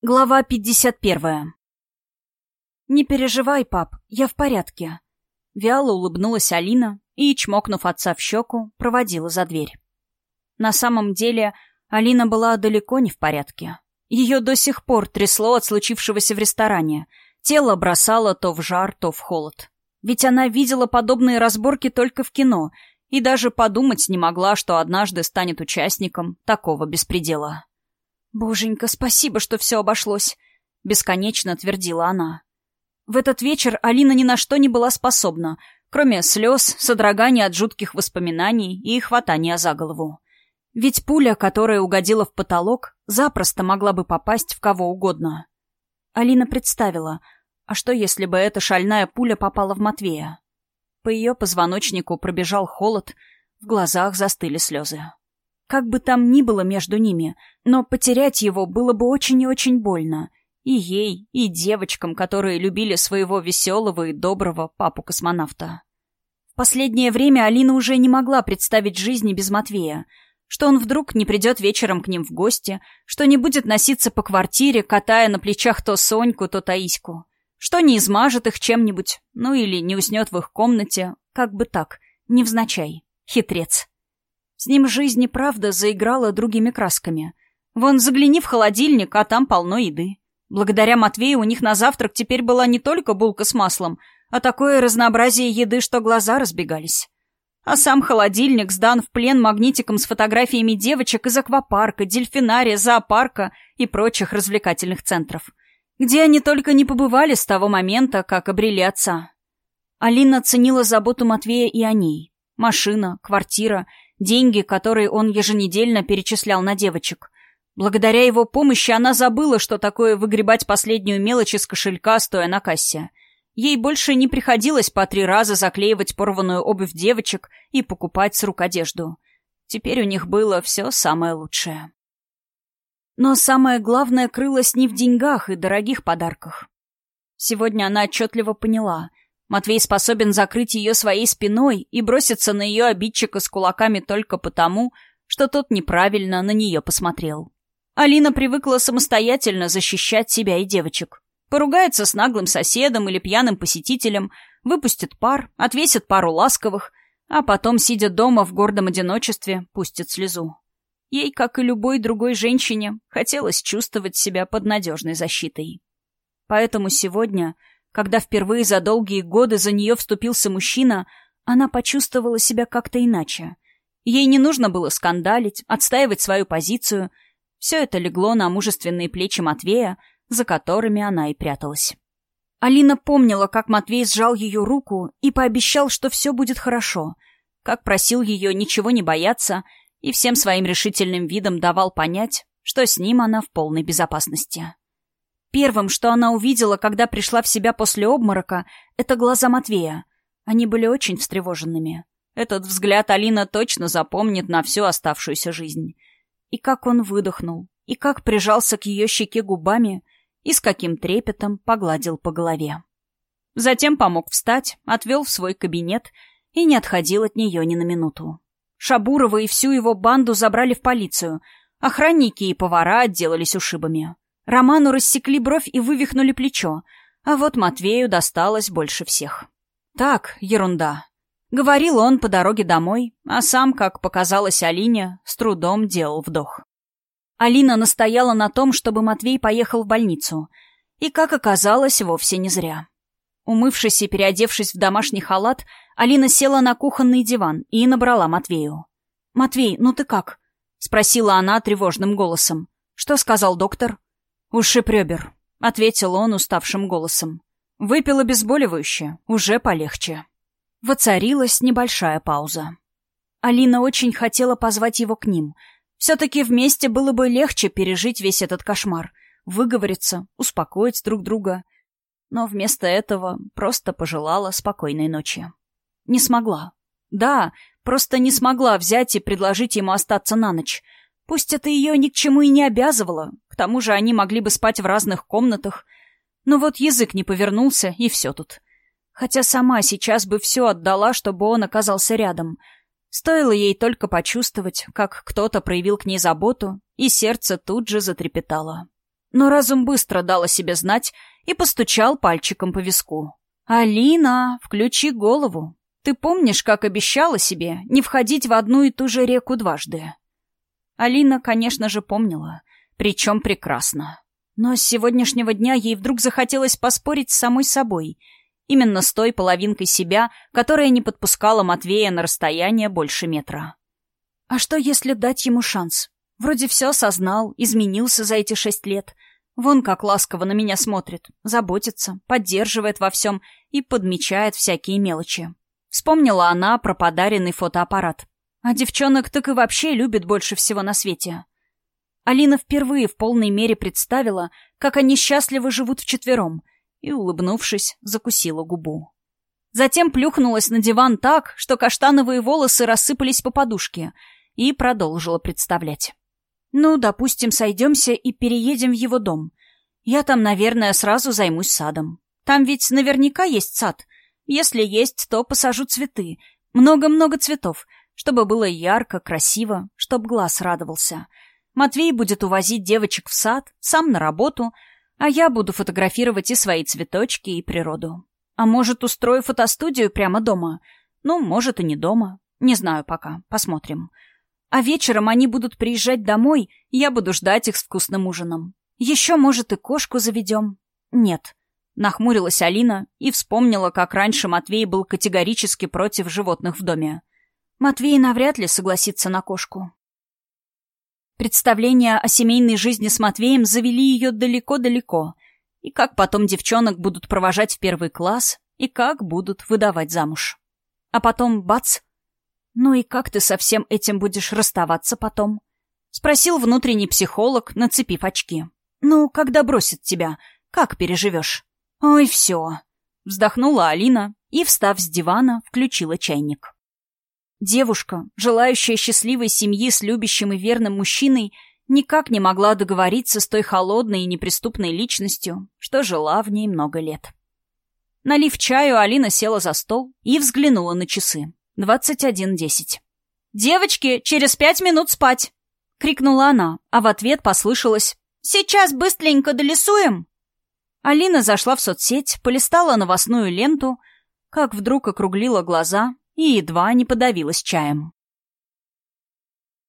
Глава 51. «Не переживай, пап, я в порядке». Вяло улыбнулась Алина и, чмокнув отца в щеку, проводила за дверь. На самом деле, Алина была далеко не в порядке. Ее до сих пор трясло от случившегося в ресторане. Тело бросало то в жар, то в холод. Ведь она видела подобные разборки только в кино и даже подумать не могла, что однажды станет участником такого беспредела. «Боженька, спасибо, что все обошлось», — бесконечно твердила она. В этот вечер Алина ни на что не была способна, кроме слез, содрогания от жутких воспоминаний и хватания за голову. Ведь пуля, которая угодила в потолок, запросто могла бы попасть в кого угодно. Алина представила, а что если бы эта шальная пуля попала в Матвея? По ее позвоночнику пробежал холод, в глазах застыли слезы. Как бы там ни было между ними, но потерять его было бы очень и очень больно. И ей, и девочкам, которые любили своего веселого и доброго папу-космонавта. В последнее время Алина уже не могла представить жизни без Матвея. Что он вдруг не придет вечером к ним в гости, что не будет носиться по квартире, катая на плечах то Соньку, то Таиську. Что не измажет их чем-нибудь, ну или не уснет в их комнате, как бы так, невзначай. Хитрец. С ним жизнь и правда заиграла другими красками. Вон, загляни в холодильник, а там полно еды. Благодаря Матвею у них на завтрак теперь была не только булка с маслом, а такое разнообразие еды, что глаза разбегались. А сам холодильник сдан в плен магнитиком с фотографиями девочек из аквапарка, дельфинария, зоопарка и прочих развлекательных центров. Где они только не побывали с того момента, как обрели отца. Алина ценила заботу Матвея и о ней. Машина, квартира — деньги, которые он еженедельно перечислял на девочек. Благодаря его помощи она забыла, что такое выгребать последнюю мелочь из кошелька, стоя на кассе. Ей больше не приходилось по три раза заклеивать порванную обувь девочек и покупать с рук одежду. Теперь у них было все самое лучшее. Но самое главное крылось не в деньгах и дорогих подарках. Сегодня она отчетливо поняла — Матвей способен закрыть ее своей спиной и броситься на ее обидчика с кулаками только потому, что тот неправильно на нее посмотрел. Алина привыкла самостоятельно защищать себя и девочек. Поругается с наглым соседом или пьяным посетителем, выпустит пар, отвесит пару ласковых, а потом, сидя дома в гордом одиночестве, пустит слезу. Ей, как и любой другой женщине, хотелось чувствовать себя под надежной защитой. Поэтому сегодня когда впервые за долгие годы за нее вступился мужчина, она почувствовала себя как-то иначе. Ей не нужно было скандалить, отстаивать свою позицию. Все это легло на мужественные плечи Матвея, за которыми она и пряталась. Алина помнила, как Матвей сжал ее руку и пообещал, что все будет хорошо, как просил ее ничего не бояться и всем своим решительным видом давал понять, что с ним она в полной безопасности. Первым, что она увидела, когда пришла в себя после обморока, это глаза Матвея. Они были очень встревоженными. Этот взгляд Алина точно запомнит на всю оставшуюся жизнь. И как он выдохнул, и как прижался к ее щеке губами, и с каким трепетом погладил по голове. Затем помог встать, отвел в свой кабинет и не отходил от нее ни на минуту. Шабурова и всю его банду забрали в полицию. Охранники и повара отделались ушибами. Роману рассекли бровь и вывихнули плечо, а вот Матвею досталось больше всех. Так, ерунда. Говорил он по дороге домой, а сам, как показалось Алине, с трудом делал вдох. Алина настояла на том, чтобы Матвей поехал в больницу. И, как оказалось, вовсе не зря. Умывшись и переодевшись в домашний халат, Алина села на кухонный диван и набрала Матвею. «Матвей, ну ты как?» — спросила она тревожным голосом. «Что сказал доктор?» «Ушиб ребер», — ответил он уставшим голосом. «Выпил обезболивающее, уже полегче». Воцарилась небольшая пауза. Алина очень хотела позвать его к ним. Все-таки вместе было бы легче пережить весь этот кошмар, выговориться, успокоить друг друга. Но вместо этого просто пожелала спокойной ночи. Не смогла. Да, просто не смогла взять и предложить ему остаться на ночь — Пусть это ее ни к чему и не обязывало, тому же они могли бы спать в разных комнатах, но вот язык не повернулся, и все тут. Хотя сама сейчас бы все отдала, чтобы он оказался рядом. Стоило ей только почувствовать, как кто-то проявил к ней заботу, и сердце тут же затрепетало. Но разум быстро дал о себе знать и постучал пальчиком по виску. «Алина, включи голову. Ты помнишь, как обещала себе не входить в одну и ту же реку дважды?» Алина, конечно же, помнила, причем прекрасно. Но с сегодняшнего дня ей вдруг захотелось поспорить с самой собой, именно с той половинкой себя, которая не подпускала Матвея на расстояние больше метра. А что, если дать ему шанс? Вроде все осознал, изменился за эти шесть лет. Вон как ласково на меня смотрит, заботится, поддерживает во всем и подмечает всякие мелочи. Вспомнила она про подаренный фотоаппарат. А девчонок так и вообще любит больше всего на свете. Алина впервые в полной мере представила, как они счастливо живут вчетвером, и, улыбнувшись, закусила губу. Затем плюхнулась на диван так, что каштановые волосы рассыпались по подушке, и продолжила представлять. «Ну, допустим, сойдемся и переедем в его дом. Я там, наверное, сразу займусь садом. Там ведь наверняка есть сад. Если есть, то посажу цветы. Много-много цветов, чтобы было ярко, красиво, чтоб глаз радовался. Матвей будет увозить девочек в сад, сам на работу, а я буду фотографировать и свои цветочки, и природу. А может, устрою фотостудию прямо дома? Ну, может, и не дома. Не знаю пока. Посмотрим. А вечером они будут приезжать домой, я буду ждать их с вкусным ужином. Еще, может, и кошку заведем? Нет. Нахмурилась Алина и вспомнила, как раньше Матвей был категорически против животных в доме. Матвей навряд ли согласится на кошку. Представления о семейной жизни с Матвеем завели ее далеко-далеко. И как потом девчонок будут провожать в первый класс, и как будут выдавать замуж. А потом бац! Ну и как ты со всем этим будешь расставаться потом? Спросил внутренний психолог, нацепив очки. Ну, когда бросит тебя, как переживешь? Ой, все. Вздохнула Алина и, встав с дивана, включила чайник. Девушка, желающая счастливой семьи с любящим и верным мужчиной, никак не могла договориться с той холодной и неприступной личностью, что жила в ней много лет. Налив чаю, Алина села за стол и взглянула на часы. Двадцать один десять. «Девочки, через пять минут спать!» — крикнула она, а в ответ послышалось «Сейчас быстренько долесуем!» Алина зашла в соцсеть, полистала новостную ленту, как вдруг округлила глаза и едва не подавилась чаем.